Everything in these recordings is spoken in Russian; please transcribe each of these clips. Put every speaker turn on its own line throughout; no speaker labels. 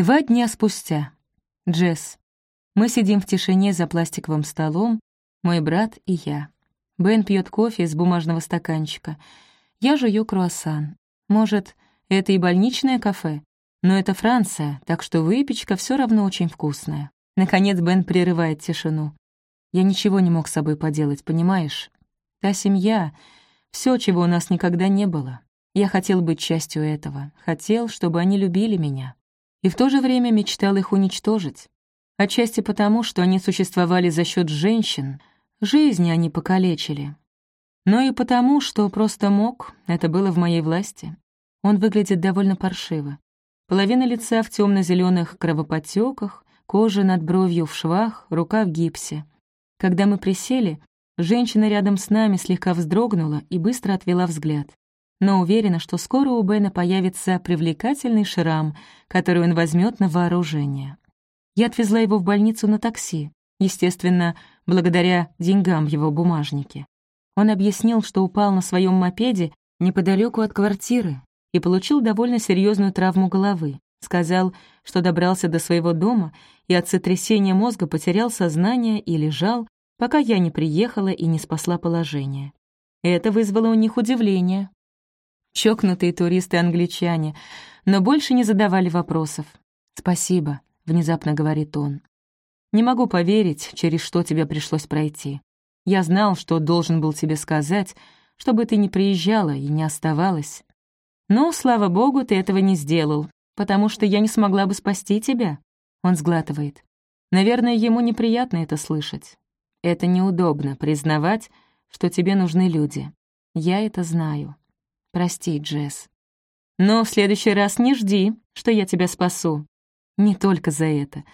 Два дня спустя. Джесс. Мы сидим в тишине за пластиковым столом, мой брат и я. Бен пьет кофе из бумажного стаканчика. Я жую круассан. Может, это и больничное кафе? Но это Франция, так что выпечка все равно очень вкусная. Наконец Бен прерывает тишину. Я ничего не мог с собой поделать, понимаешь? Та семья, все, чего у нас никогда не было. Я хотел быть частью этого, хотел, чтобы они любили меня. И в то же время мечтал их уничтожить. Отчасти потому, что они существовали за счет женщин, жизни они покалечили. Но и потому, что просто мог, это было в моей власти. Он выглядит довольно паршиво. Половина лица в темно зеленых кровоподтеках, кожа над бровью в швах, рука в гипсе. Когда мы присели, женщина рядом с нами слегка вздрогнула и быстро отвела взгляд. Но уверена, что скоро у Бена появится привлекательный шрам, который он возьмет на вооружение. Я отвезла его в больницу на такси, естественно, благодаря деньгам его бумажнике. Он объяснил, что упал на своем мопеде неподалеку от квартиры и получил довольно серьезную травму головы. Сказал, что добрался до своего дома и от сотрясения мозга потерял сознание и лежал, пока я не приехала и не спасла положение. Это вызвало у них удивление. Чокнутые туристы-англичане, но больше не задавали вопросов. «Спасибо», — внезапно говорит он. «Не могу поверить, через что тебе пришлось пройти. Я знал, что должен был тебе сказать, чтобы ты не приезжала и не оставалась. Но, слава богу, ты этого не сделал, потому что я не смогла бы спасти тебя». Он сглатывает. Наверное, ему неприятно это слышать. Это неудобно, признавать, что тебе нужны люди. Я это знаю. Прости, Джесс. Но в следующий раз не жди, что я тебя спасу. Не только за это.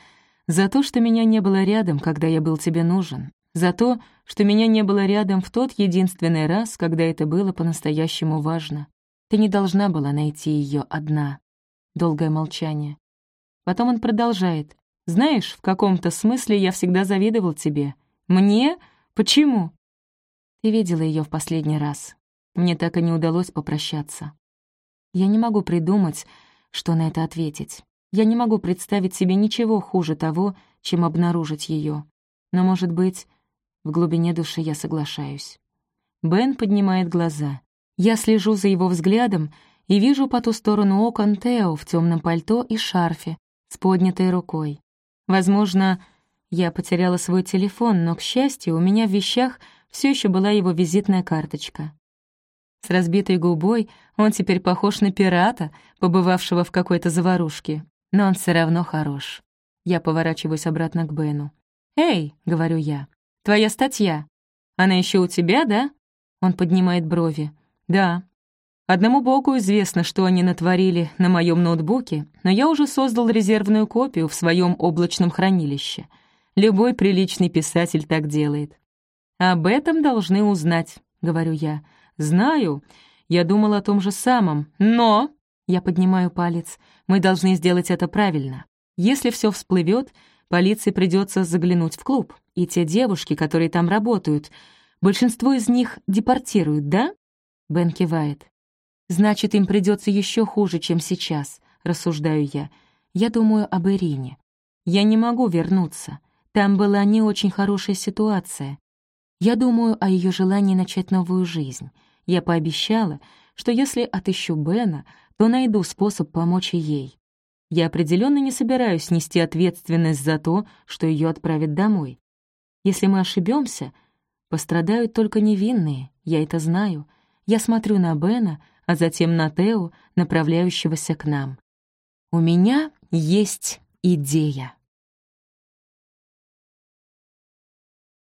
За то, что меня не было рядом, когда я был тебе нужен. За то, что меня не было рядом в тот единственный раз, когда это было по-настоящему важно. Ты не должна была найти ее одна. Долгое молчание. Потом он продолжает. «Знаешь, в каком-то смысле я всегда завидовал тебе. Мне? Почему?» Ты видела ее в последний раз. Мне так и не удалось попрощаться. Я не могу придумать, что на это ответить. Я не могу представить себе ничего хуже того, чем обнаружить ее. Но, может быть, в глубине души я соглашаюсь. Бен поднимает глаза. Я слежу за его взглядом и вижу по ту сторону окон Тео в темном пальто и шарфе с поднятой рукой. Возможно, я потеряла свой телефон, но, к счастью, у меня в вещах все еще была его визитная карточка. С разбитой губой он теперь похож на пирата, побывавшего в какой-то заварушке но он все равно хорош. Я поворачиваюсь обратно к Бену. «Эй», — говорю я, — «твоя статья. Она еще у тебя, да?» Он поднимает брови. «Да». Одному богу известно, что они натворили на моем ноутбуке, но я уже создал резервную копию в своем облачном хранилище. Любой приличный писатель так делает. «Об этом должны узнать», — говорю я. «Знаю. Я думал о том же самом. Но...» Я поднимаю палец. Мы должны сделать это правильно. Если все всплывет, полиции придется заглянуть в клуб. И те девушки, которые там работают, большинство из них депортируют, да? Бен кивает. Значит, им придется еще хуже, чем сейчас, рассуждаю я. Я думаю об Ирине. Я не могу вернуться. Там была не очень хорошая ситуация. Я думаю о ее желании начать новую жизнь. Я пообещала, что если отыщу Бена, то найду способ помочь и ей. Я определенно не собираюсь нести ответственность за то, что ее отправят домой. Если мы ошибемся, пострадают только невинные, я это знаю. Я смотрю на Бена, а затем на Тео, направляющегося к нам. У меня есть идея.